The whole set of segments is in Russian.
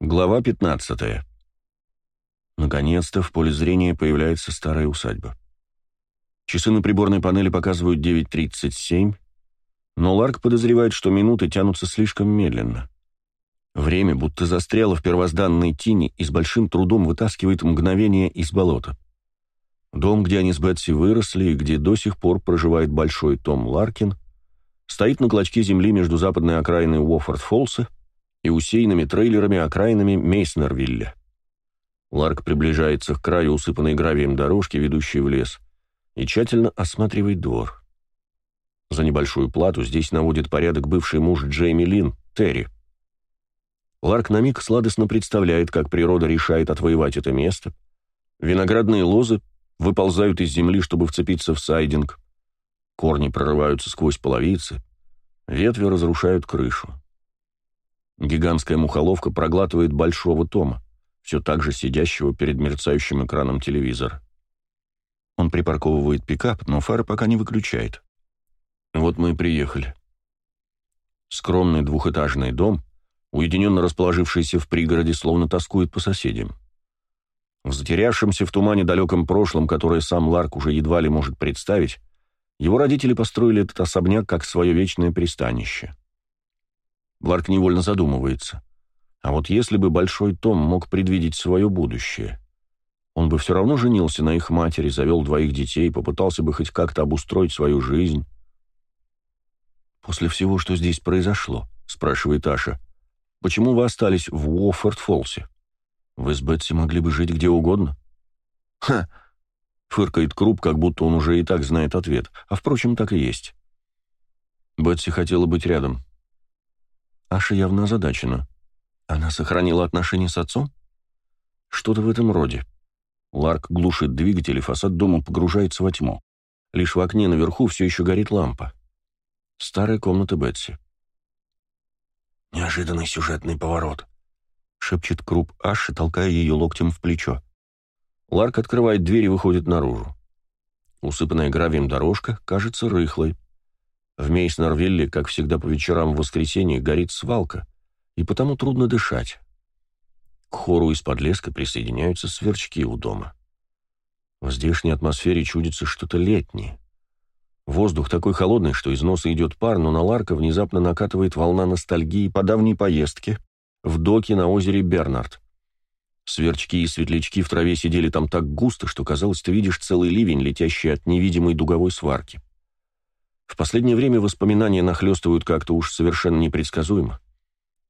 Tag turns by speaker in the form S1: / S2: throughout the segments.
S1: Глава 15. Наконец-то в поле зрения появляется старая усадьба. Часы на приборной панели показывают 9.37, но Ларк подозревает, что минуты тянутся слишком медленно. Время будто застряло в первозданной тени и с большим трудом вытаскивает мгновение из болота. Дом, где они с Бетси выросли и где до сих пор проживает большой Том Ларкин, стоит на клочке земли между западной окраиной Уоффорд-Фолса и усеянными трейлерами окраинами Мейснервилля. Ларк приближается к краю усыпанной гравием дорожки, ведущей в лес, и тщательно осматривает двор. За небольшую плату здесь наводит порядок бывший муж Джейми Лин, Терри. Ларк на миг сладостно представляет, как природа решает отвоевать это место. Виноградные лозы выползают из земли, чтобы вцепиться в сайдинг. Корни прорываются сквозь половицы. Ветви разрушают крышу. Гигантская мухоловка проглатывает большого Тома, все так же сидящего перед мерцающим экраном телевизора. Он припарковывает пикап, но фары пока не выключает. Вот мы и приехали. Скромный двухэтажный дом, уединенно расположившийся в пригороде, словно тоскует по соседям. В затерявшемся в тумане далеком прошлом, которое сам Ларк уже едва ли может представить, его родители построили этот особняк как свое вечное пристанище. Ларк невольно задумывается. А вот если бы Большой Том мог предвидеть свое будущее, он бы все равно женился на их матери, завел двоих детей, попытался бы хоть как-то обустроить свою жизнь. «После всего, что здесь произошло», — спрашивает Аша, — «почему вы остались в Уоффорд-Фолсе? Вы с Бетси могли бы жить где угодно?» «Ха!» — фыркает Круп, как будто он уже и так знает ответ, а, впрочем, так и есть. Бетси хотела быть рядом. Аша явно озадачена. Она сохранила отношения с отцом? Что-то в этом роде. Ларк глушит двигатель, и фасад дома погружается во тьму. Лишь в окне наверху все еще горит лампа. Старая комната Бетси.
S2: «Неожиданный сюжетный поворот», —
S1: шепчет Круп Аши, толкая ее локтем в плечо. Ларк открывает дверь и выходит наружу. Усыпанная гравием дорожка кажется рыхлой. В Мейснервилле, как всегда по вечерам в воскресенье, горит свалка, и потому трудно дышать. К хору из-под леска присоединяются сверчки у дома. В здешней атмосфере чудится что-то летнее. Воздух такой холодный, что из носа идет пар, но на Ларка внезапно накатывает волна ностальгии по давней поездке в доке на озере Бернард. Сверчки и светлячки в траве сидели там так густо, что казалось, ты видишь целый ливень, летящий от невидимой дуговой сварки. В последнее время воспоминания нахлестывают как-то уж совершенно непредсказуемо.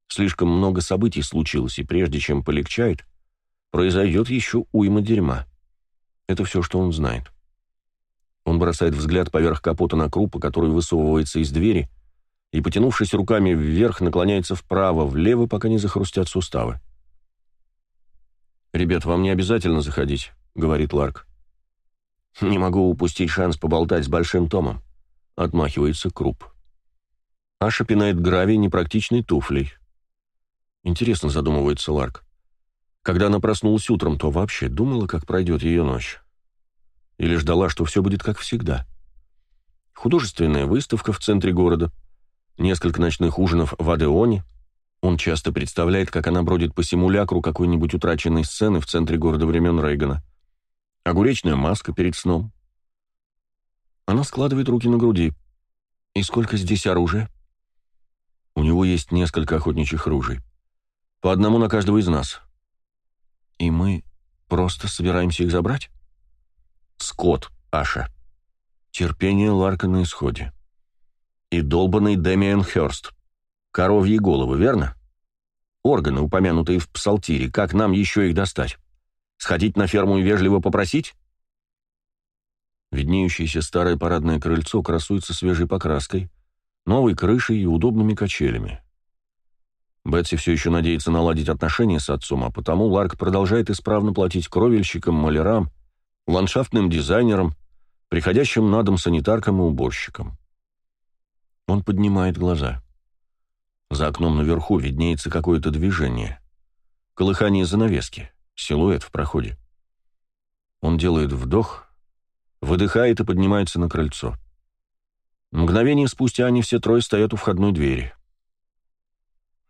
S1: Слишком много событий случилось, и прежде чем полегчает, произойдет еще уйма дерьма. Это все, что он знает. Он бросает взгляд поверх капота на крупа, который высовывается из двери, и, потянувшись руками вверх, наклоняется вправо, влево, пока не захрустят суставы. «Ребят, вам не обязательно заходить», — говорит Ларк. «Не могу упустить шанс поболтать с Большим Томом», — отмахивается Круп. Аша пинает гравий непрактичной туфлей. Интересно задумывается Ларк. Когда она проснулась утром, то вообще думала, как пройдет ее ночь. Или ждала, что все будет как всегда. Художественная выставка в центре города, несколько ночных ужинов в Адеоне. Он часто представляет, как она бродит по симулякру какой-нибудь утраченной сцены в центре города времен Рейгана. Огуречная маска перед сном. Она складывает руки на груди. «И сколько здесь оружия?» «У него есть несколько охотничьих ружей. По одному на каждого из нас. И мы просто собираемся их забрать?» «Скот, Аша. Терпение Ларка на исходе. И долбанный Дэмиан Хёрст. Коровьи головы, верно? Органы, упомянутые в псалтире, как нам еще их достать? Сходить на ферму и вежливо попросить?» Виднеющееся старое парадное крыльцо красуется свежей покраской, новой крышей и удобными качелями. Бетси все еще надеется наладить отношения с отцом, а потому Ларк продолжает исправно платить кровельщикам, малярам, ландшафтным дизайнерам, приходящим на дом санитаркам и уборщикам. Он поднимает глаза. За окном наверху виднеется какое-то движение. Колыхание занавески, силуэт в проходе. Он делает вдох, выдыхает и поднимается на крыльцо. Мгновение спустя они все трое стоят у входной двери.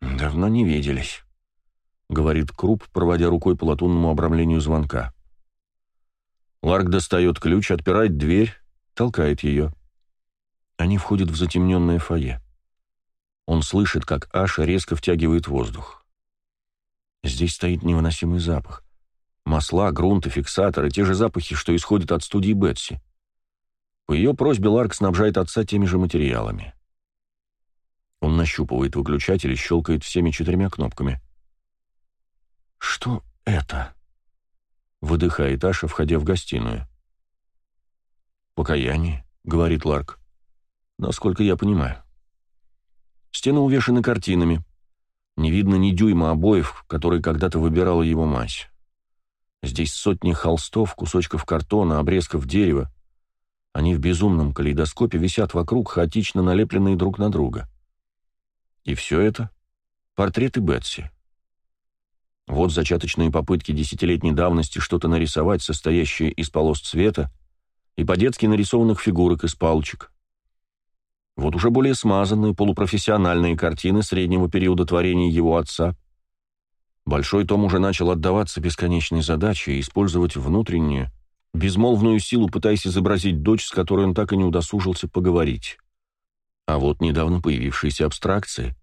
S1: «Давно не виделись», — говорит Круп, проводя рукой по латунному обрамлению звонка. Ларк достает ключ, отпирает дверь, толкает ее. Они входят в затемненное фойе. Он слышит, как Аша резко втягивает воздух. Здесь стоит невыносимый запах. Масла, грунты, фиксаторы, те же запахи, что исходят от студии Бетси. По ее просьбе Ларк снабжает отца теми же материалами. Он нащупывает выключатель и щелкает всеми четырьмя кнопками. «Что это?» — выдыхает Аша, входя в гостиную. «Покаяние», — говорит Ларк. «Насколько я понимаю». Стены увешаны картинами. Не видно ни дюйма обоев, которые когда-то выбирала его мать. Здесь сотни холстов, кусочков картона, обрезков дерева. Они в безумном калейдоскопе висят вокруг, хаотично налепленные друг на друга. И все это — портреты Бетси. Вот зачаточные попытки десятилетней давности что-то нарисовать, состоящее из полос цвета, и по-детски нарисованных фигурок из палочек. Вот уже более смазанные полупрофессиональные картины среднего периода творения его отца. Большой том уже начал отдаваться бесконечной задаче и использовать внутреннюю, безмолвную силу, пытаясь изобразить дочь, с которой он так и не удосужился поговорить. А вот недавно появившиеся абстракции.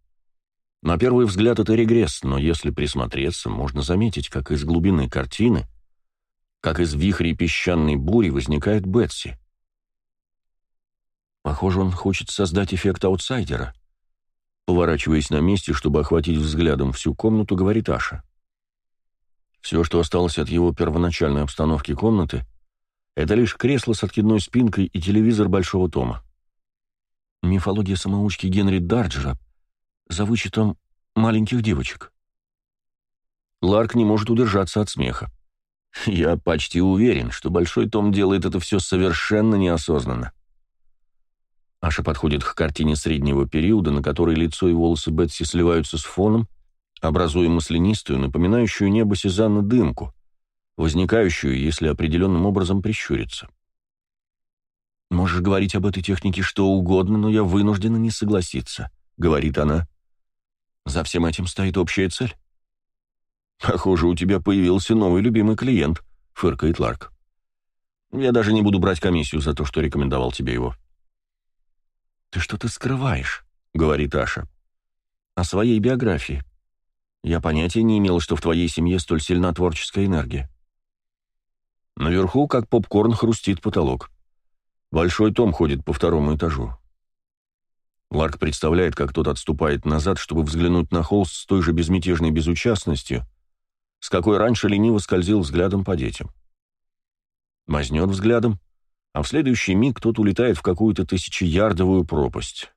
S1: На первый взгляд это регресс, но если присмотреться, можно заметить, как из глубины картины, как из вихрей песчаной бури возникает Бетси. Похоже, он хочет создать эффект аутсайдера. Поворачиваясь на месте, чтобы охватить взглядом всю комнату, говорит Аша. Все, что осталось от его первоначальной обстановки комнаты, это лишь кресло с откидной спинкой и телевизор Большого Тома. Мифология самоучки Генри Дарджера за вычетом маленьких девочек. Ларк не может удержаться от смеха. Я почти уверен, что Большой Том делает это все совершенно неосознанно. Аша подходит к картине среднего периода, на которой лицо и волосы Бетси сливаются с фоном, образуя маслянистую, напоминающую небо Сезанна дымку, возникающую, если определенным образом прищуриться. «Можешь говорить об этой технике что угодно, но я вынуждена не согласиться», — говорит она. «За всем этим стоит общая цель». «Похоже, у тебя появился новый любимый клиент», — фыркает Ларк. «Я даже не буду брать комиссию за то, что рекомендовал тебе его». «Ты что-то скрываешь», — говорит Аша. «О своей биографии. Я понятия не имел, что в твоей семье столь сильна творческая энергия». Наверху, как попкорн, хрустит потолок. Большой том ходит по второму этажу. Ларк представляет, как тот отступает назад, чтобы взглянуть на холст с той же безмятежной безучастностью, с какой раньше лениво скользил взглядом по детям. Мазнет взглядом, а в следующий миг тот улетает в какую-то тысячеярдовую пропасть.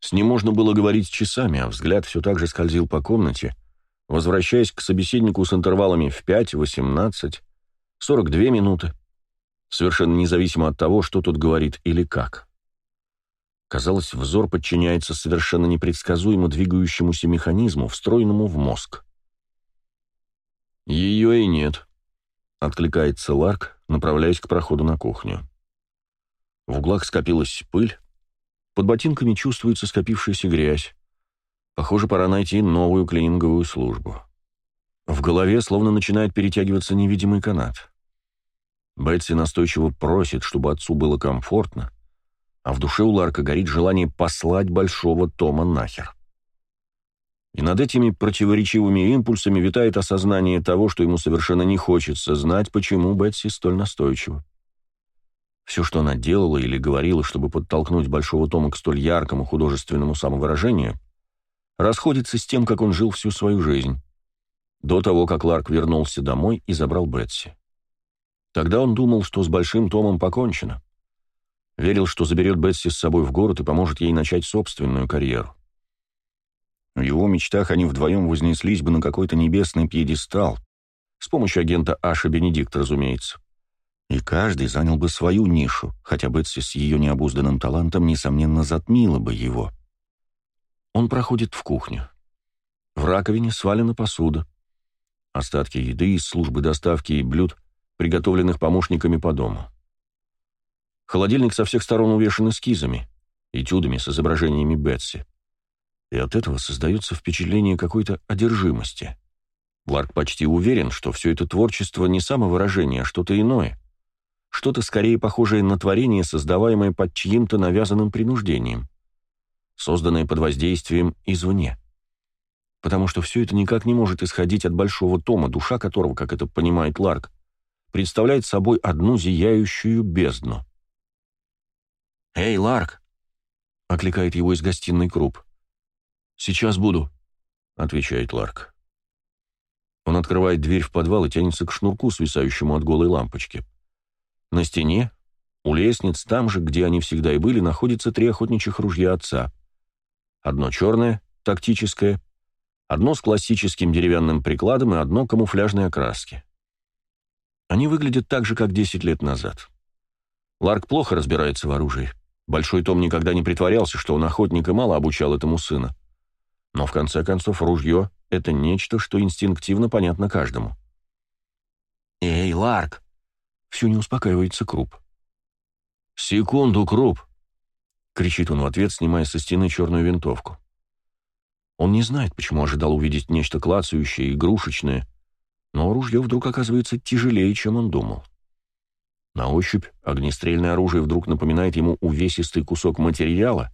S1: С ним можно было говорить часами, а взгляд все так же скользил по комнате, возвращаясь к собеседнику с интервалами в 5, 18, 42 минуты, совершенно независимо от того, что тут говорит или как. Казалось, взор подчиняется совершенно непредсказуемо двигающемуся механизму, встроенному в мозг. «Ее и нет», — откликается Ларк, направляясь к проходу на кухню. В углах скопилась пыль, под ботинками чувствуется скопившаяся грязь. Похоже, пора найти новую клининговую службу. В голове словно начинает перетягиваться невидимый канат. Бетси настойчиво просит, чтобы отцу было комфортно, а в душе у Ларка горит желание послать большого Тома нахер. И над этими противоречивыми импульсами витает осознание того, что ему совершенно не хочется знать, почему Бетси столь настойчива. Все, что она делала или говорила, чтобы подтолкнуть Большого Тома к столь яркому художественному самовыражению, расходится с тем, как он жил всю свою жизнь, до того, как Ларк вернулся домой и забрал Бетси. Тогда он думал, что с Большим Томом покончено. Верил, что заберет Бетси с собой в город и поможет ей начать собственную карьеру. В его мечтах они вдвоем вознеслись бы на какой-то небесный пьедестал, с помощью агента Аша Бенедикт, разумеется. И каждый занял бы свою нишу, хотя Бетси с ее необузданным талантом, несомненно, затмила бы его. Он проходит в кухню. В раковине свалена посуда. Остатки еды из службы доставки и блюд, приготовленных помощниками по дому. Холодильник со всех сторон увешан эскизами, этюдами с изображениями Бетси и от этого создается впечатление какой-то одержимости. Ларк почти уверен, что все это творчество не самовыражение, а что-то иное. Что-то скорее похожее на творение, создаваемое под чьим-то навязанным принуждением. Созданное под воздействием извне. Потому что все это никак не может исходить от большого тома, душа которого, как это понимает Ларк, представляет собой одну зияющую бездну. «Эй, Ларк!» — окликает его из гостиной Круп. «Сейчас буду», — отвечает Ларк. Он открывает дверь в подвал и тянется к шнурку, свисающему от голой лампочки. На стене, у лестниц, там же, где они всегда и были, находятся три охотничьих ружья отца. Одно черное, тактическое, одно с классическим деревянным прикладом и одно камуфляжной окраски. Они выглядят так же, как 10 лет назад. Ларк плохо разбирается в оружии. Большой Том никогда не притворялся, что он охотник и мало обучал этому сына. Но в конце концов ружье — это нечто, что инстинктивно понятно каждому. «Эй, Ларк!» — все не успокаивается Круп. «Секунду, Круп!» — кричит он в ответ, снимая со стены черную винтовку. Он не знает, почему ожидал увидеть нечто клацающее, игрушечное, но ружье вдруг оказывается тяжелее, чем он думал. На ощупь огнестрельное оружие вдруг напоминает ему увесистый кусок материала,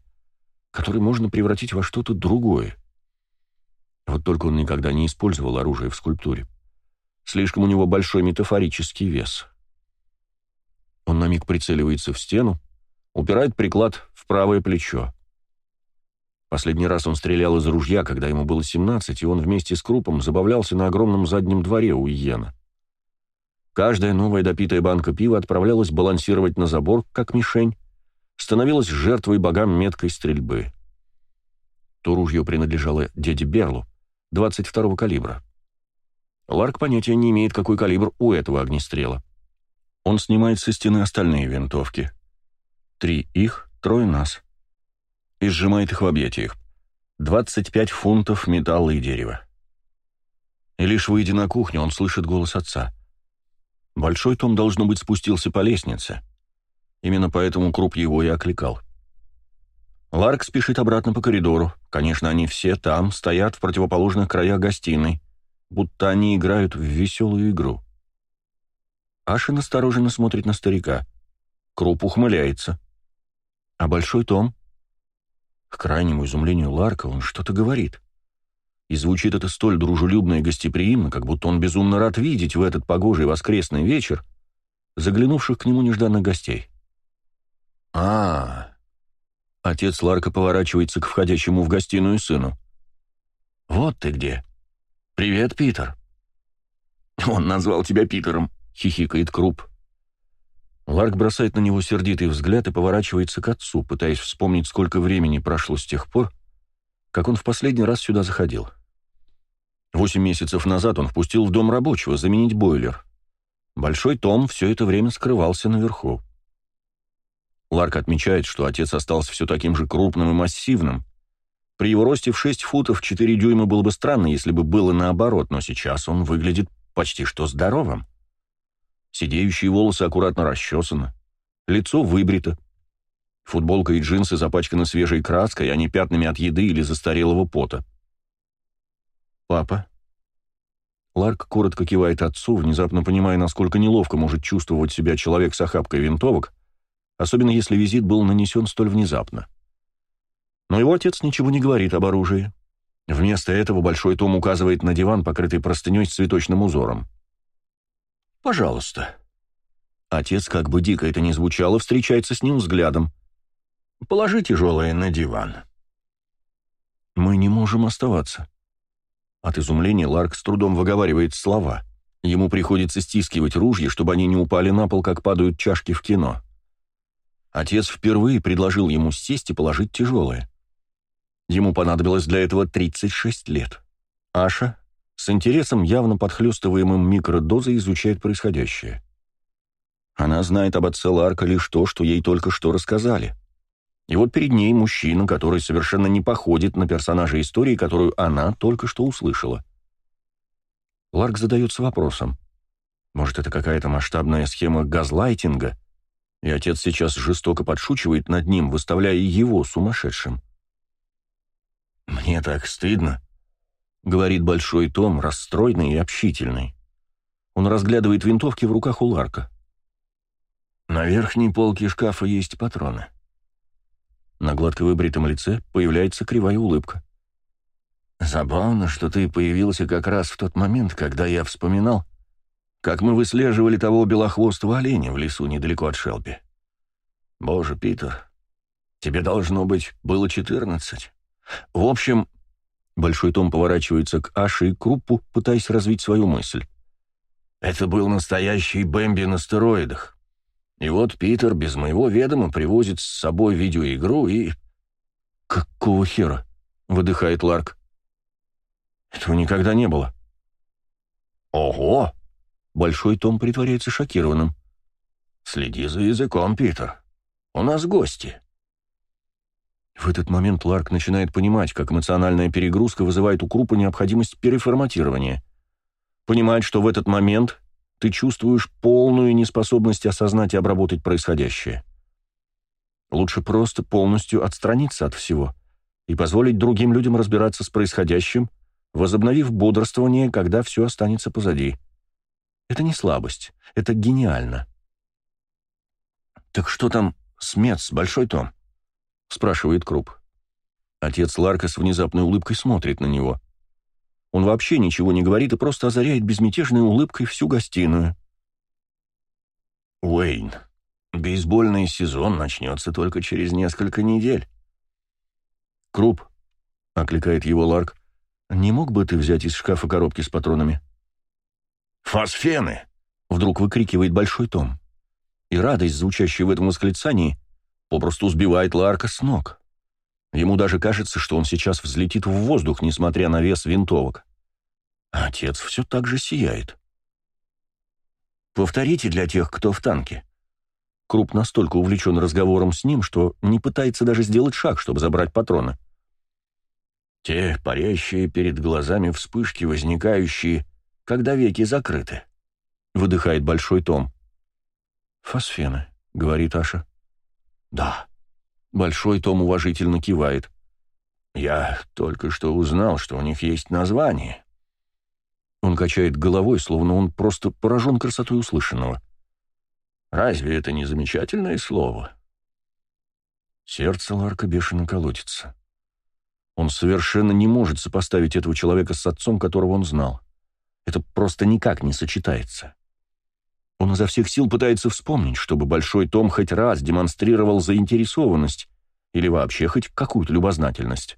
S1: который можно превратить во что-то другое. Вот только он никогда не использовал оружие в скульптуре. Слишком у него большой метафорический вес. Он на миг прицеливается в стену, упирает приклад в правое плечо. Последний раз он стрелял из ружья, когда ему было 17, и он вместе с Крупом забавлялся на огромном заднем дворе у Иена. Каждая новая допитая банка пива отправлялась балансировать на забор, как мишень, становилась жертвой богам меткой стрельбы. То ружье принадлежало деде Берлу, 22-го калибра. Ларк понятия не имеет, какой калибр у этого огнестрела. Он снимает со стены остальные винтовки. Три их, трое нас. И сжимает их в объятиях. 25 фунтов металла и дерева. И лишь выйдя на кухню, он слышит голос отца. Большой Том, должно быть, спустился по лестнице. Именно поэтому Круп его и окликал. Ларк спешит обратно по коридору. Конечно, они все там, стоят в противоположных краях гостиной, будто они играют в веселую игру. Аша настороженно смотрит на старика. Круп ухмыляется. А Большой Том? К крайнему изумлению Ларка он что-то говорит. И звучит это столь дружелюбно и гостеприимно, как будто он безумно рад видеть в этот погожий воскресный вечер заглянувших к нему нежданных гостей. -а Отец Ларка поворачивается к входящему в гостиную сыну. «Вот ты где. Привет, Питер». «Он назвал тебя Питером», — хихикает Круп. Ларк бросает на него сердитый взгляд и поворачивается к отцу, пытаясь вспомнить, сколько времени прошло с тех пор, как он в последний раз сюда заходил. Восемь месяцев назад он впустил в дом рабочего заменить бойлер. Большой Том все это время скрывался наверху. Ларк отмечает, что отец остался все таким же крупным и массивным. При его росте в 6 футов 4 дюйма было бы странно, если бы было наоборот, но сейчас он выглядит почти что здоровым. Сидеющие волосы аккуратно расчесаны, лицо выбрито. Футболка и джинсы запачканы свежей краской, а не пятнами от еды или застарелого пота. «Папа?» Ларк коротко кивает отцу, внезапно понимая, насколько неловко может чувствовать себя человек с охапкой винтовок, особенно если визит был нанесен столь внезапно. Но его отец ничего не говорит об оружии. Вместо этого Большой Том указывает на диван, покрытый простыней с цветочным узором. «Пожалуйста». Отец, как бы дико это ни звучало, встречается с ним взглядом. «Положи тяжелое на диван». «Мы не можем оставаться». От изумления Ларк с трудом выговаривает слова. Ему приходится стискивать ружья, чтобы они не упали на пол, как падают чашки в кино. Отец впервые предложил ему сесть и положить тяжелое. Ему понадобилось для этого 36 лет. Аша с интересом, явно подхлестываемым микродозой, изучает происходящее. Она знает об отце Ларка лишь то, что ей только что рассказали. И вот перед ней мужчина, который совершенно не походит на персонажа истории, которую она только что услышала. Ларк задается вопросом. Может, это какая-то масштабная схема газлайтинга — и отец сейчас жестоко подшучивает над ним, выставляя его сумасшедшим. «Мне так стыдно», — говорит Большой Том, расстроенный и общительный. Он разглядывает винтовки в руках у Ларка. На верхней полке шкафа есть патроны. На гладко выбритом лице появляется кривая улыбка. Забавно, что ты появился как раз в тот момент, когда я вспоминал, как мы выслеживали того белохвостого оленя в лесу недалеко от Шелби. Боже, Питер, тебе должно быть было четырнадцать. В общем, Большой Том поворачивается к Аше и Круппу, пытаясь развить свою мысль. Это был настоящий Бэмби на стероидах. И вот Питер без моего ведома привозит с собой видеоигру и... «Какого хера?» — выдыхает Ларк. «Этого никогда не было». «Ого!» — Большой Том притворяется шокированным. «Следи за языком, Питер. У нас гости». В этот момент Ларк начинает понимать, как эмоциональная перегрузка вызывает у Крупа необходимость переформатирования. Понимает, что в этот момент ты чувствуешь полную неспособность осознать и обработать происходящее. Лучше просто полностью отстраниться от всего и позволить другим людям разбираться с происходящим, возобновив бодрствование, когда все останется позади. Это не слабость, это гениально. «Так что там с Мец, Большой Том?» — спрашивает Круп. Отец Ларка с внезапной улыбкой смотрит на него. Он вообще ничего не говорит и просто озаряет безмятежной улыбкой всю гостиную. «Уэйн, бейсбольный сезон начнется только через несколько недель». «Круп», — окликает его Ларк, — «не мог бы ты взять из шкафа коробки с патронами?» «Фосфены!» — вдруг выкрикивает Большой Том. И радость, звучащая в этом восклицании, попросту сбивает Ларка с ног. Ему даже кажется, что он сейчас взлетит в воздух, несмотря на вес винтовок. А отец все так же сияет. «Повторите для тех, кто в танке». Круп настолько увлечен разговором с ним, что не пытается даже сделать шаг, чтобы забрать патроны. Те парящие перед глазами вспышки, возникающие, когда веки закрыты. Выдыхает Большой Том. «Фосфены», — говорит Аша. «Да», Большой Том уважительно кивает. «Я только что узнал, что у них есть название». Он качает головой, словно он просто поражен красотой услышанного. «Разве это не замечательное слово?» Сердце Ларка бешено колотится. Он совершенно не может сопоставить этого человека с отцом, которого он знал. Это просто никак не сочетается. Он изо всех сил пытается вспомнить, чтобы Большой Том хоть раз демонстрировал заинтересованность или вообще хоть какую-то любознательность.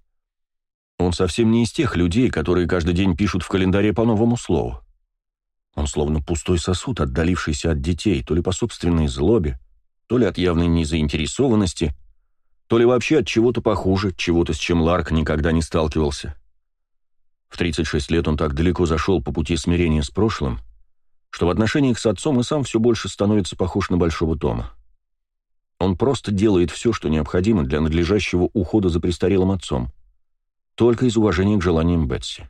S1: Он совсем не из тех людей, которые каждый день пишут в календаре по новому слову. Он словно пустой сосуд, отдалившийся от детей, то ли по собственной злобе, то ли от явной незаинтересованности, то ли вообще от чего-то похуже, чего-то, с чем Ларк никогда не сталкивался. В 36 лет он так далеко зашел по пути смирения с прошлым, что в отношениях с отцом и сам все больше становится похож на Большого Тома. Он просто делает все, что необходимо для надлежащего ухода за престарелым отцом, только из уважения к желаниям Бетси.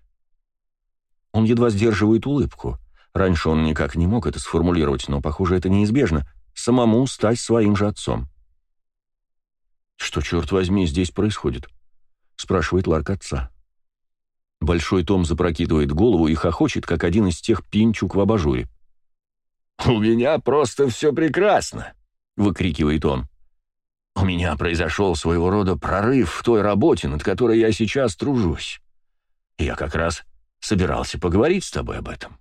S1: Он едва сдерживает улыбку. Раньше он никак не мог это сформулировать, но, похоже, это неизбежно. Самому стать своим же отцом. «Что, черт возьми, здесь происходит?» — спрашивает Ларк отца. Большой Том запрокидывает голову и хохочет, как один из тех пинчук в абажуре. «У меня просто все прекрасно!» — выкрикивает он. «У меня произошел своего рода прорыв в той работе, над которой я сейчас тружусь. Я как раз собирался поговорить с тобой об этом».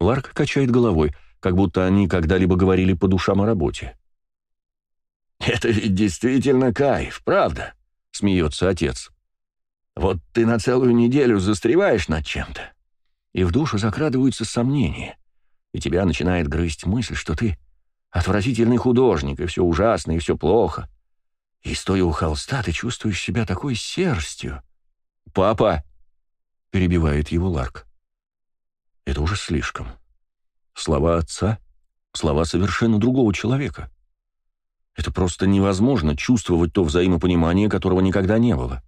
S1: Ларк качает головой, как будто они когда-либо говорили по душам о работе. «Это ведь действительно кайф, правда?» — смеется отец. Вот ты на целую неделю застреваешь над чем-то, и в душу закрадываются сомнения, и тебя начинает грызть мысль, что ты отвратительный художник, и все ужасно, и все плохо. И стоя у холста, ты чувствуешь себя такой серостью. «Папа!» — перебивает его Ларк. Это уже слишком. Слова отца — слова совершенно другого человека. Это просто невозможно чувствовать то взаимопонимание, которого никогда не было.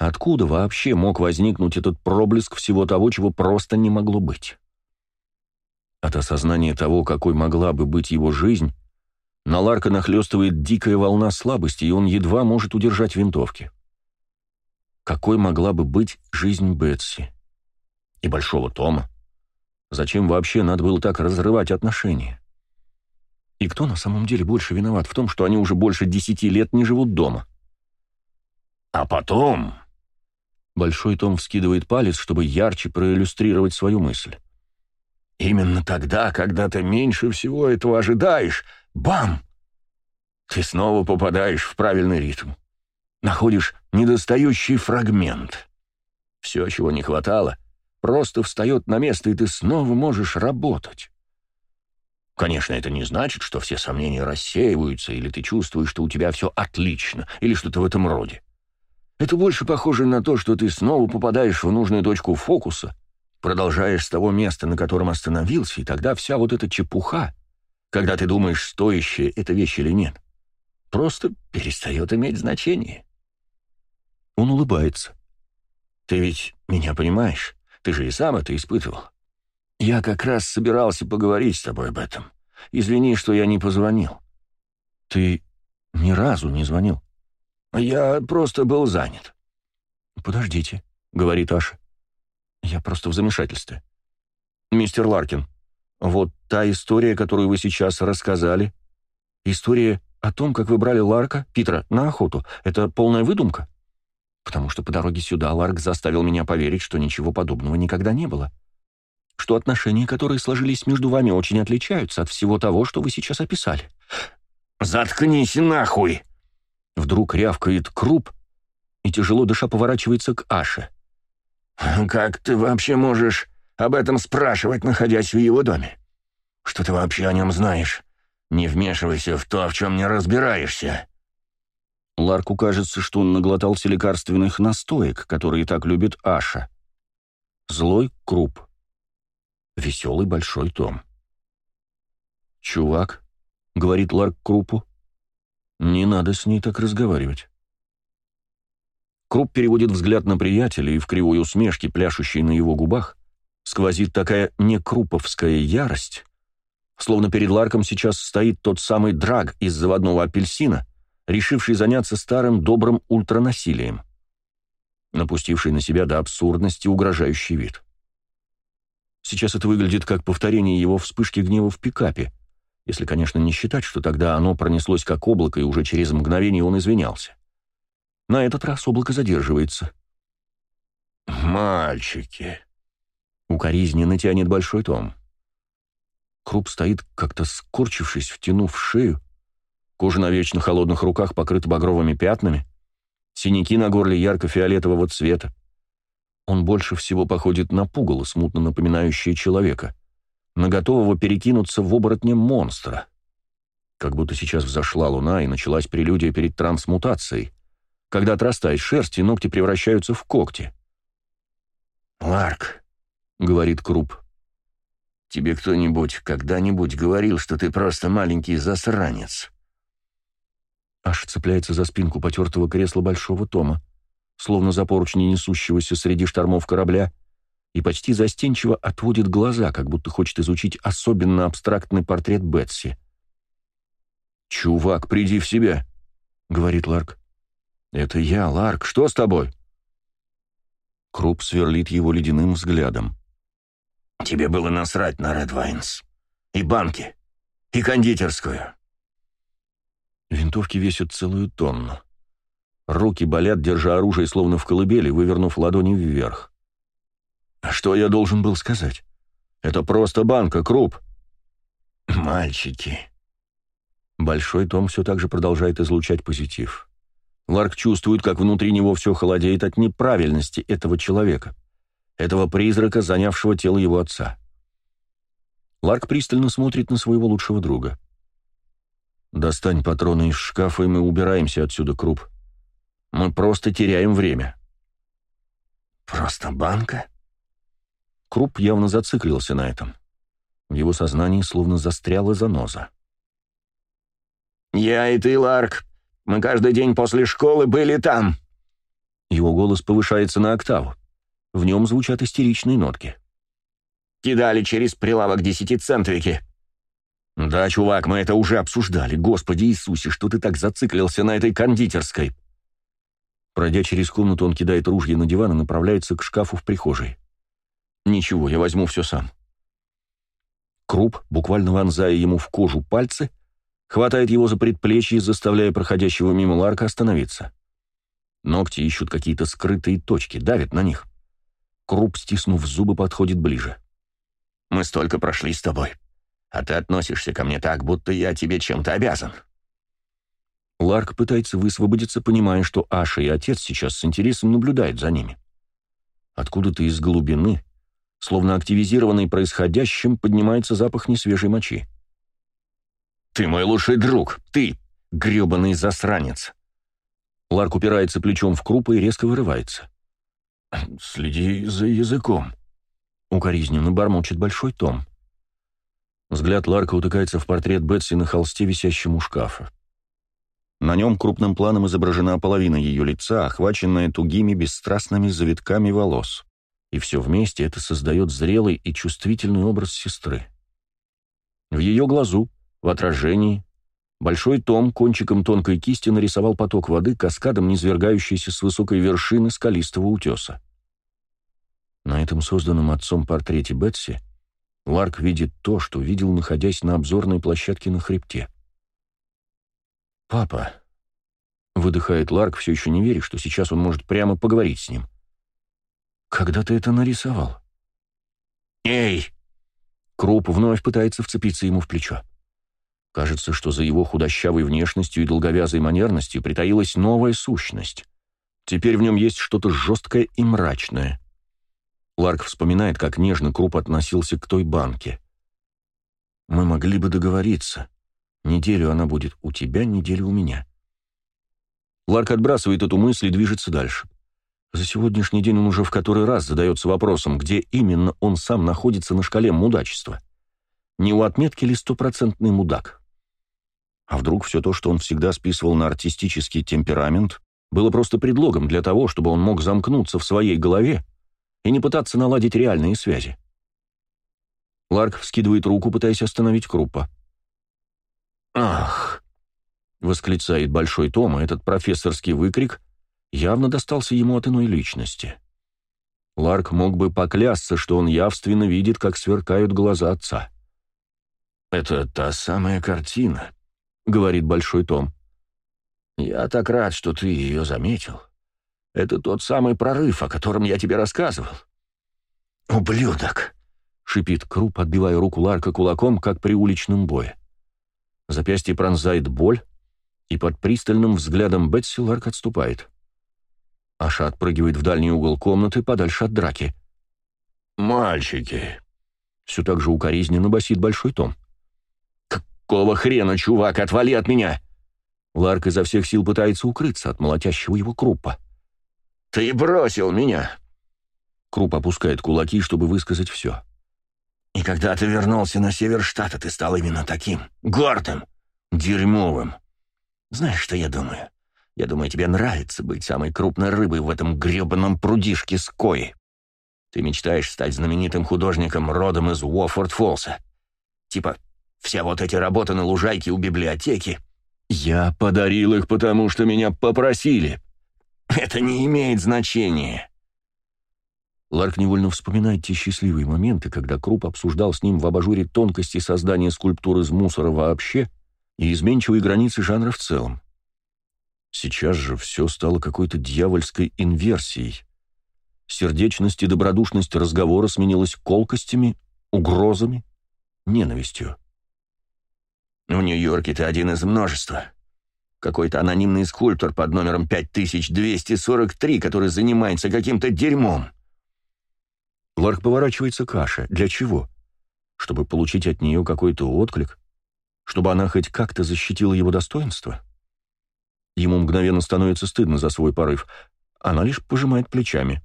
S1: Откуда вообще мог возникнуть этот проблеск всего того, чего просто не могло быть? От осознания того, какой могла бы быть его жизнь, на Ларка нахлестывает дикая волна слабости, и он едва может удержать винтовки. какой могла бы быть жизнь Бетси и Большого Тома. Зачем вообще надо было так разрывать отношения? И кто на самом деле больше виноват в том, что они уже больше десяти лет не живут дома? А потом... Большой Том вскидывает палец, чтобы ярче проиллюстрировать свою мысль. Именно тогда, когда ты меньше всего этого ожидаешь, бам! Ты снова попадаешь в правильный ритм. Находишь недостающий фрагмент. Все, чего не хватало, просто встает на место, и ты снова можешь работать. Конечно, это не значит, что все сомнения рассеиваются, или ты чувствуешь, что у тебя все отлично, или что-то в этом роде. Это больше похоже на то, что ты снова попадаешь в нужную точку фокуса, продолжаешь с того места, на котором остановился, и тогда вся вот эта чепуха, когда ты думаешь, стоящая эта вещь или нет, просто перестает иметь значение. Он улыбается. «Ты ведь меня понимаешь? Ты же и сам это испытывал. Я как раз собирался поговорить с тобой об этом. Извини, что я не позвонил». «Ты ни разу не звонил?» «Я просто был занят». «Подождите», — говорит Аша. Я просто в замешательстве. Мистер Ларкин, вот та история, которую вы сейчас рассказали, история о том, как вы брали Ларка, Питера, на охоту, это полная выдумка? Потому что по дороге сюда Ларк заставил меня поверить, что ничего подобного никогда не было. Что отношения, которые сложились между вами, очень отличаются от всего того, что вы сейчас описали. «Заткнись нахуй!» Вдруг рявкает Круп и тяжело дыша поворачивается к Аше. «Как ты вообще можешь об этом спрашивать, находясь в его доме? Что ты вообще о нем знаешь? Не вмешивайся в то, в чем не разбираешься». Ларку кажется, что он наглотался лекарственных настоек, которые так любит Аша. Злой круп. Веселый большой том. «Чувак», — говорит Ларк Крупу, — «не надо с ней так разговаривать». Круп переводит взгляд на приятеля, и в кривой усмешке, пляшущей на его губах, сквозит такая некруповская ярость, словно перед Ларком сейчас стоит тот самый драг из заводного апельсина, решивший заняться старым добрым ультранасилием, напустивший на себя до абсурдности угрожающий вид. Сейчас это выглядит как повторение его вспышки гнева в пикапе, если, конечно, не считать, что тогда оно пронеслось как облако, и уже через мгновение он извинялся. На этот раз облако задерживается. «Мальчики!» Укоризненно тянет большой том. Круп стоит, как-то скорчившись, втянув шею. Кожа на вечно холодных руках покрыта багровыми пятнами. Синяки на горле ярко-фиолетового цвета. Он больше всего походит на пугало, смутно напоминающее человека, на готового перекинуться в оборотня монстра. Как будто сейчас взошла луна и началась прелюдия перед трансмутацией, когда отрастает шерсть, и ногти превращаются в когти. «Ларк», — говорит Круп, — «тебе кто-нибудь когда-нибудь говорил, что ты просто маленький засранец?» Аж цепляется за спинку потертого кресла Большого Тома, словно за поручни несущегося среди штормов корабля, и почти застенчиво отводит глаза, как будто хочет изучить особенно абстрактный портрет Бетси. «Чувак, приди в себя», — говорит Ларк. «Это я, Ларк. Что с тобой?» Круп сверлит его ледяным взглядом. «Тебе было насрать на Ред Вайнс. И банки. И кондитерскую». Винтовки весят целую тонну. Руки болят, держа оружие словно в колыбели, вывернув ладони вверх. «А что я должен был сказать? Это просто банка, Круп». «Мальчики». Большой Том все так же продолжает излучать позитив. Ларк чувствует, как внутри него все холодеет от неправильности этого человека, этого призрака, занявшего тело его отца. Ларк пристально смотрит на своего лучшего друга. «Достань патроны из шкафа, и мы убираемся отсюда, Круп. Мы просто теряем время». «Просто банка?» Круп явно зациклился на этом. В его сознании словно застряла заноза. «Я и ты, Ларк, мы каждый день после школы были там». Его голос повышается на октаву. В нем звучат истеричные нотки. «Кидали через прилавок десятицентовики». «Да, чувак, мы это уже обсуждали. Господи Иисусе, что ты так зациклился на этой кондитерской?» Пройдя через комнату, он кидает ружье на диван и направляется к шкафу в прихожей. «Ничего, я возьму все сам». Круп, буквально вонзая ему в кожу пальцы, хватает его за предплечье, заставляя проходящего мимо Ларка остановиться. Ногти ищут какие-то скрытые точки, давят на них. Круп, стиснув зубы, подходит ближе. «Мы столько прошли с тобой, а ты относишься ко мне так, будто я тебе чем-то обязан». Ларк пытается высвободиться, понимая, что Аша и отец сейчас с интересом наблюдают за ними. Откуда-то из глубины, словно активизированный происходящим, поднимается запах несвежей мочи. «Ты мой лучший друг! Ты, грёбаный засранец!» Ларк упирается плечом в крупы и резко вырывается. «Следи за языком», — укоризненно бормочет Большой Том. Взгляд Ларка утыкается в портрет Бетси на холсте, висящем у шкафа. На нем крупным планом изображена половина ее лица, охваченная тугими бесстрастными завитками волос. И все вместе это создает зрелый и чувствительный образ сестры. В ее глазу, в отражении, большой том кончиком тонкой кисти нарисовал поток воды, каскадом низвергающийся с высокой вершины скалистого утеса. На этом созданном отцом портрете Бетси Ларк видит то, что видел, находясь на обзорной площадке на хребте — «Папа», — выдыхает Ларк, все еще не веря, что сейчас он может прямо поговорить с ним. «Когда ты это нарисовал?» «Эй!» Круп вновь пытается вцепиться ему в плечо. Кажется, что за его худощавой внешностью и долговязой манерностью притаилась новая сущность. Теперь в нем есть что-то жесткое и мрачное. Ларк вспоминает, как нежно Круп относился к той банке. «Мы могли бы договориться», Неделю она будет у тебя, неделю у меня. Ларк отбрасывает эту мысль и движется дальше. За сегодняшний день он уже в который раз задается вопросом, где именно он сам находится на шкале мудачества. Не у отметки ли стопроцентный мудак? А вдруг все то, что он всегда списывал на артистический темперамент, было просто предлогом для того, чтобы он мог замкнуться в своей голове и не пытаться наладить реальные связи? Ларк вскидывает руку, пытаясь остановить Круппа. «Ах!» — восклицает Большой Том, этот профессорский выкрик явно достался ему от иной личности. Ларк мог бы поклясться, что он явственно видит, как сверкают глаза отца. «Это та самая картина», — говорит Большой Том. «Я так рад, что ты ее заметил. Это тот самый прорыв, о котором я тебе рассказывал». «Ублюдок!» — шипит Круп, отбивая руку Ларка кулаком, как при уличном бое. Запястье пронзает боль, и под пристальным взглядом Бетси Ларк отступает. Аша отпрыгивает в дальний угол комнаты, подальше от драки. «Мальчики!» Все так же укоризненно басит Большой Том. «Какого хрена, чувак, отвали от меня!» Ларк изо всех сил пытается укрыться от молотящего его Круппа. «Ты бросил меня!» Круп опускает кулаки, чтобы высказать все. И когда ты вернулся на север штата, ты стал именно таким. Гордым. Дерьмовым. Знаешь, что я думаю? Я думаю, тебе нравится быть самой крупной рыбой в этом гребаном прудишке с кои. Ты мечтаешь стать знаменитым художником родом из Уоффорд-Фолса. Типа, все вот эти работы на лужайке у библиотеки. Я подарил их, потому что меня попросили. Это не имеет значения. Ларк невольно вспоминает те счастливые моменты, когда Круп обсуждал с ним в абажуре тонкости создания скульптур из мусора вообще и изменчивые границы жанра в целом. Сейчас же все стало какой-то дьявольской инверсией. Сердечность и добродушность разговора сменилась колкостями, угрозами, ненавистью. «В Нью-Йорке ты один из множества. Какой-то анонимный скульптор под номером 5243, который занимается каким-то дерьмом. Ларк поворачивается к Аше. Для чего? Чтобы получить от нее какой-то отклик? Чтобы она хоть как-то защитила его достоинство? Ему мгновенно становится стыдно за свой порыв. Она лишь пожимает плечами.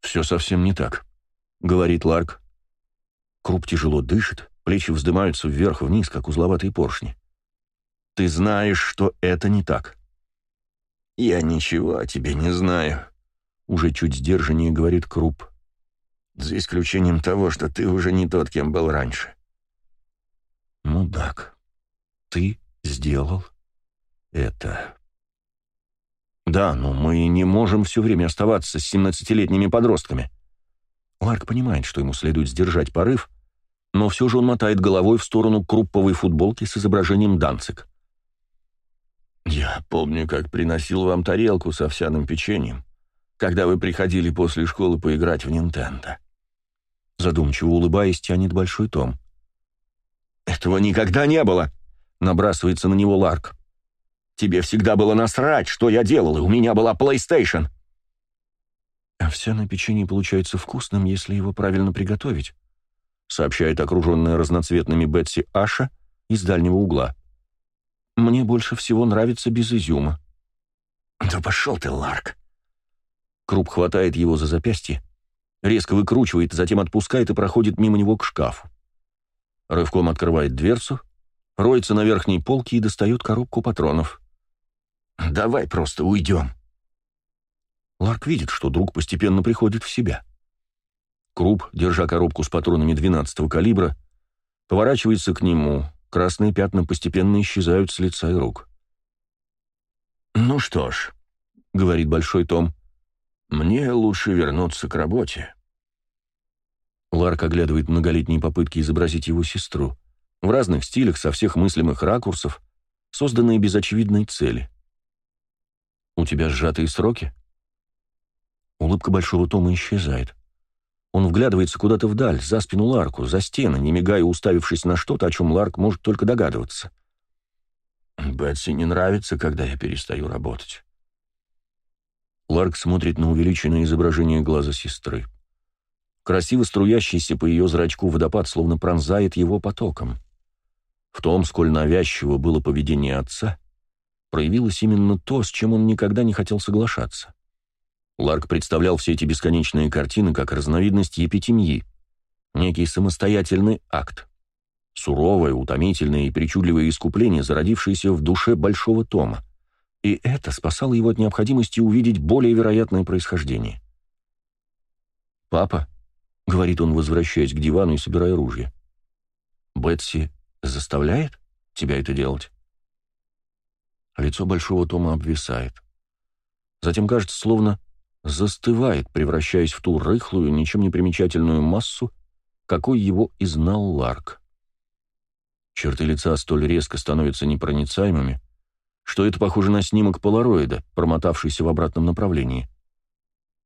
S1: «Все совсем не так», — говорит Ларк. Круп тяжело дышит, плечи вздымаются вверх-вниз, как узловатые поршни. «Ты знаешь, что это не так». «Я ничего о тебе не знаю», — уже чуть сдержаннее говорит Круп. За исключением того, что ты уже не тот, кем был раньше. Мудак, ты сделал это. Да, но мы не можем все время оставаться с 17-летними подростками. Ларк понимает, что ему следует сдержать порыв, но все же он мотает головой в сторону крупповой футболки с изображением Данцик. «Я помню, как приносил вам тарелку с овсяным печеньем, когда вы приходили после школы поиграть в Нинтендо». Задумчиво улыбаясь, тянет большой том. «Этого никогда не было!» — набрасывается на него Ларк. «Тебе всегда было насрать, что я делал, и у меня была PlayStation!» «Овсяное печенье получается вкусным, если его правильно приготовить», сообщает окруженная разноцветными Бетси Аша из дальнего угла. «Мне больше всего нравится без изюма». «Да пошел ты, Ларк!» Круп хватает его за запястье, резко выкручивает, затем отпускает и проходит мимо него к шкафу. Рывком открывает дверцу, роется на верхней полке и достает коробку патронов. «Давай просто уйдем». Ларк видит, что друг постепенно приходит в себя. Круп, держа коробку с патронами 12-го калибра, поворачивается к нему, красные пятна постепенно исчезают с лица и рук. «Ну что ж», — говорит Большой Том, — «мне лучше вернуться к работе». Ларк оглядывает многолетние попытки изобразить его сестру. В разных стилях, со всех мыслимых ракурсов, созданные без очевидной цели. «У тебя сжатые сроки?» Улыбка Большого Тома исчезает. Он вглядывается куда-то вдаль, за спину Ларку, за стены, не мигая, уставившись на что-то, о чем Ларк может только догадываться. «Бетси не нравится, когда я перестаю работать». Ларк смотрит на увеличенное изображение глаза сестры. Красиво струящийся по ее зрачку водопад словно пронзает его потоком. В том, сколь навязчиво было поведение отца, проявилось именно то, с чем он никогда не хотел соглашаться. Ларк представлял все эти бесконечные картины как разновидность епитемьи, некий самостоятельный акт, суровое, утомительное и причудливое искупление, зародившееся в душе Большого Тома. И это спасало его от необходимости увидеть более вероятное происхождение. «Папа», — говорит он, возвращаясь к дивану и собирая ружье. «Бетси заставляет тебя это делать?» Лицо Большого Тома обвисает. Затем, кажется, словно застывает, превращаясь в ту рыхлую, ничем не примечательную массу, какой его и знал Ларк. Черты лица столь резко становятся непроницаемыми, что это похоже на снимок полароида, промотавшийся в обратном направлении.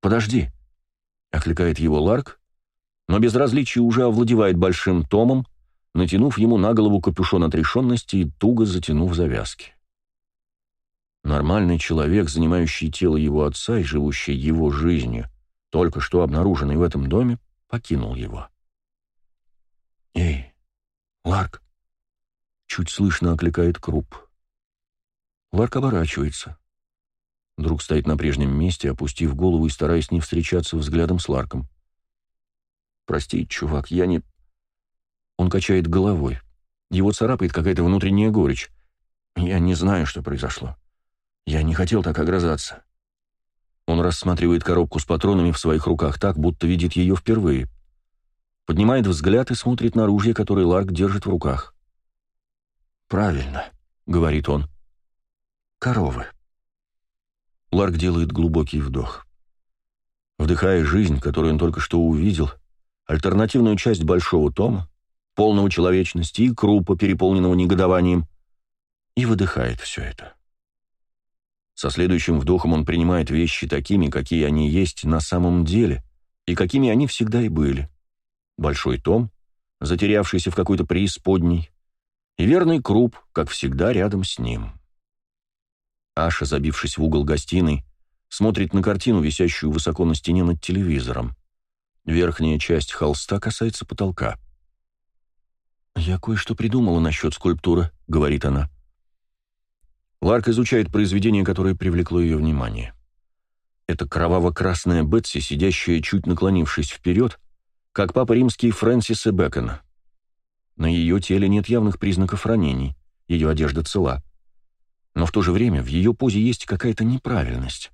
S1: «Подожди», — окликает его Ларк, но безразличие уже овладевает большим томом, натянув ему на голову капюшон отрешенности и туго затянув завязки. Нормальный человек, занимающий тело его отца и живущий его жизнью, только что обнаруженный в этом доме, покинул его. «Эй, Ларк!» — чуть слышно окликает Круп. Ларк оборачивается. Друг стоит на прежнем месте, опустив голову и стараясь не встречаться взглядом с Ларком. «Прости, чувак, я не...» Он качает головой. Его царапает какая-то внутренняя горечь. «Я не знаю, что произошло. Я не хотел так огрызаться». Он рассматривает коробку с патронами в своих руках так, будто видит ее впервые. Поднимает взгляд и смотрит на ружье, которое Ларк держит в руках. «Правильно», — говорит он. «Коровы». Ларк делает глубокий вдох. Вдыхая жизнь, которую он только что увидел, альтернативную часть Большого Тома, полного человечности и крупа, переполненного негодованием, и выдыхает все это. Со следующим вдохом он принимает вещи такими, какие они есть на самом деле, и какими они всегда и были. Большой Том, затерявшийся в какой-то преисподней, и верный Круп, как всегда, рядом с ним. Аша, забившись в угол гостиной, смотрит на картину, висящую высоко на стене над телевизором. Верхняя часть холста касается потолка. «Я кое-что придумала насчет скульптуры», — говорит она. Ларк изучает произведение, которое привлекло ее внимание. Это кроваво-красная Бетси, сидящая, чуть наклонившись вперед, как папа римский Фрэнсиса Бэкона. На ее теле нет явных признаков ранений, ее одежда цела. Но в то же время в ее позе есть какая-то неправильность.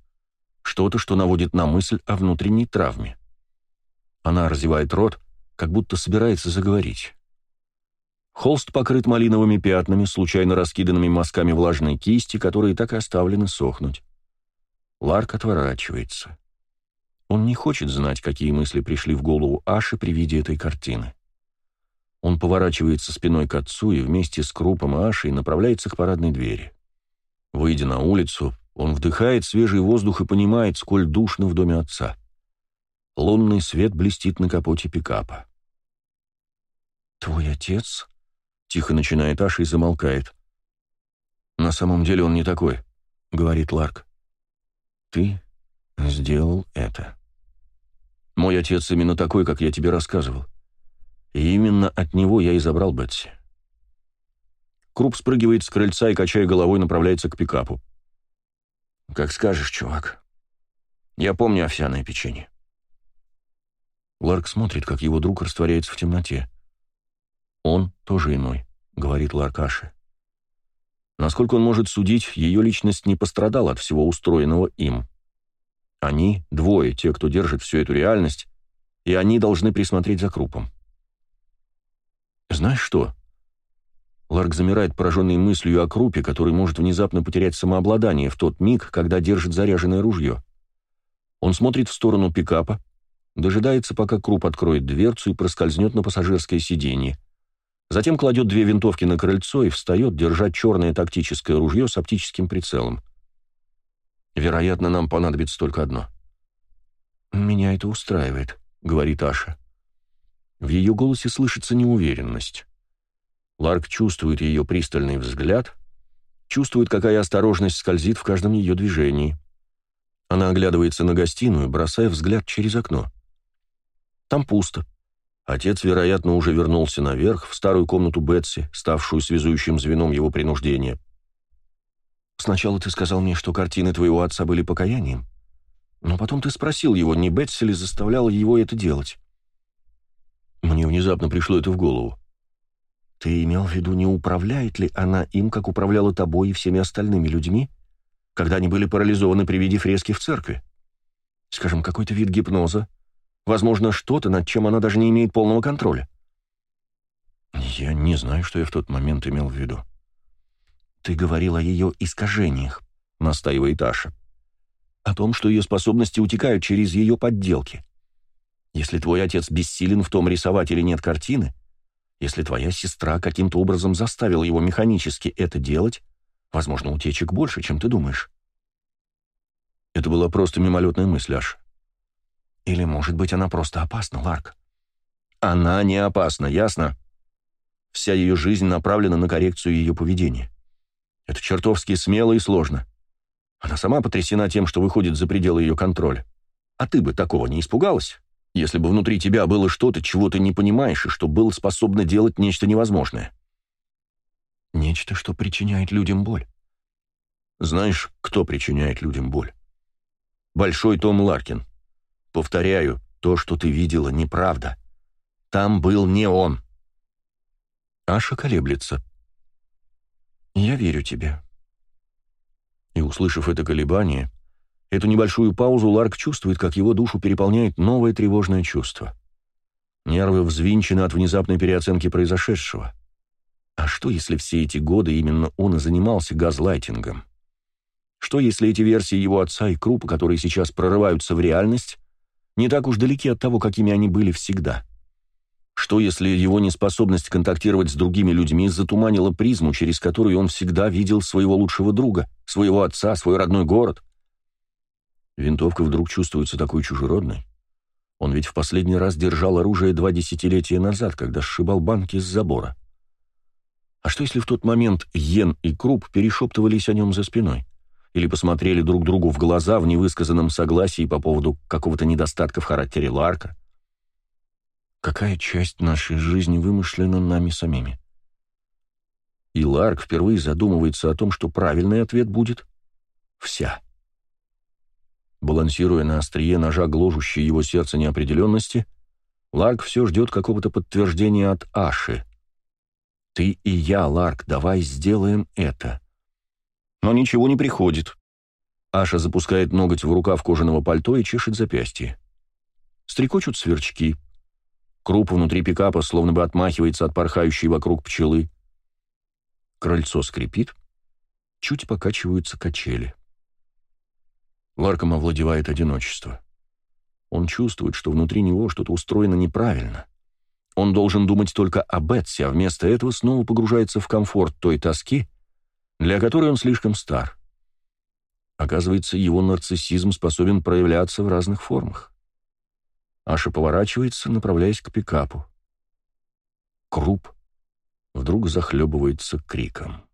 S1: Что-то, что наводит на мысль о внутренней травме. Она разевает рот, как будто собирается заговорить. Холст покрыт малиновыми пятнами, случайно раскиданными мазками влажной кисти, которые так и оставлены сохнуть. Ларк отворачивается. Он не хочет знать, какие мысли пришли в голову Аши при виде этой картины. Он поворачивается спиной к отцу и вместе с Крупом Ашей направляется к парадной двери. Выйдя на улицу, он вдыхает свежий воздух и понимает, сколь душно в доме отца. Лунный свет блестит на капоте пикапа. «Твой отец?» — тихо начинает Аша и замолкает. «На самом деле он не такой», — говорит Ларк. «Ты сделал это. Мой отец именно такой, как я тебе рассказывал. И именно от него я и забрал Бетси. Круп спрыгивает с крыльца и, качая головой, направляется к пикапу. «Как скажешь, чувак. Я помню овсяное печенье». Ларк смотрит, как его друг растворяется в темноте. «Он тоже иной», — говорит Ларк Аше. Насколько он может судить, ее личность не пострадала от всего устроенного им. Они, двое, те, кто держит всю эту реальность, и они должны присмотреть за Крупом. Знаешь что? Ларк замирает, пораженный мыслью о крупе, который может внезапно потерять самообладание в тот миг, когда держит заряженное ружье. Он смотрит в сторону пикапа, дожидается, пока круп откроет дверцу и проскользнет на пассажирское сиденье. Затем кладет две винтовки на крыльцо и встает, держа черное тактическое ружье с оптическим прицелом. Вероятно, нам понадобится только одно. «Меня это устраивает», — говорит Аша. В ее голосе слышится неуверенность. Ларк чувствует ее пристальный взгляд, чувствует, какая осторожность скользит в каждом ее движении. Она оглядывается на гостиную, бросая взгляд через окно. Там пусто. Отец, вероятно, уже вернулся наверх, в старую комнату Бетси, ставшую связующим звеном его принуждения. «Сначала ты сказал мне, что картины твоего отца были покаянием, но потом ты спросил его, не Бетси ли заставляла его это делать. Мне внезапно пришло это в голову. Ты имел в виду, не управляет ли она им, как управляла тобой и всеми остальными людьми, когда они были парализованы при виде фрески в церкви? Скажем, какой-то вид гипноза? Возможно, что-то, над чем она даже не имеет полного контроля. Я не знаю, что я в тот момент имел в виду. Ты говорил о ее искажениях, настаивает Аша. О том, что ее способности утекают через ее подделки. Если твой отец бессилен в том, рисовать или нет картины, если твоя сестра каким-то образом заставила его механически это делать, возможно, утечек больше, чем ты думаешь. Это была просто мимолетная мысль, Аш. Или, может быть, она просто опасна, Ларк? Она не опасна, ясно? Вся ее жизнь направлена на коррекцию ее поведения. Это чертовски смело и сложно. Она сама потрясена тем, что выходит за пределы ее контроля. А ты бы такого не испугалась? если бы внутри тебя было что-то, чего ты не понимаешь, и что было способно делать нечто невозможное. Нечто, что причиняет людям боль. Знаешь, кто причиняет людям боль? Большой Том Ларкин. Повторяю, то, что ты видела, неправда. Там был не он. Аша колеблется. «Я верю тебе». И, услышав это колебание, Эту небольшую паузу Ларк чувствует, как его душу переполняет новое тревожное чувство. Нервы взвинчены от внезапной переоценки произошедшего. А что, если все эти годы именно он и занимался газлайтингом? Что, если эти версии его отца и Крупа, которые сейчас прорываются в реальность, не так уж далеки от того, какими они были всегда? Что, если его неспособность контактировать с другими людьми затуманила призму, через которую он всегда видел своего лучшего друга, своего отца, свой родной город — Винтовка вдруг чувствуется такой чужеродной. Он ведь в последний раз держал оружие два десятилетия назад, когда сшибал банки с забора. А что если в тот момент Йен и Круп перешептывались о нем за спиной? Или посмотрели друг другу в глаза в невысказанном согласии по поводу какого-то недостатка в характере Ларка? Какая часть нашей жизни вымышлена нами самими? И Ларк впервые задумывается о том, что правильный ответ будет «вся». Балансируя на острие ножа, гложущей его сердце неопределенности, Ларк все ждет какого-то подтверждения от Аши. «Ты и я, Ларк, давай сделаем это». Но ничего не приходит. Аша запускает ноготь в рукав кожаного пальто и чешет запястье. Стрекочут сверчки. Круп внутри пикапа словно бы отмахивается от порхающей вокруг пчелы. Крыльцо скрипит, чуть покачиваются качели. Ларком овладевает одиночество. Он чувствует, что внутри него что-то устроено неправильно. Он должен думать только о Бетси, а вместо этого снова погружается в комфорт той тоски, для которой он слишком стар. Оказывается, его нарциссизм способен проявляться в разных формах. Аша поворачивается, направляясь к пикапу. Круп вдруг захлебывается криком.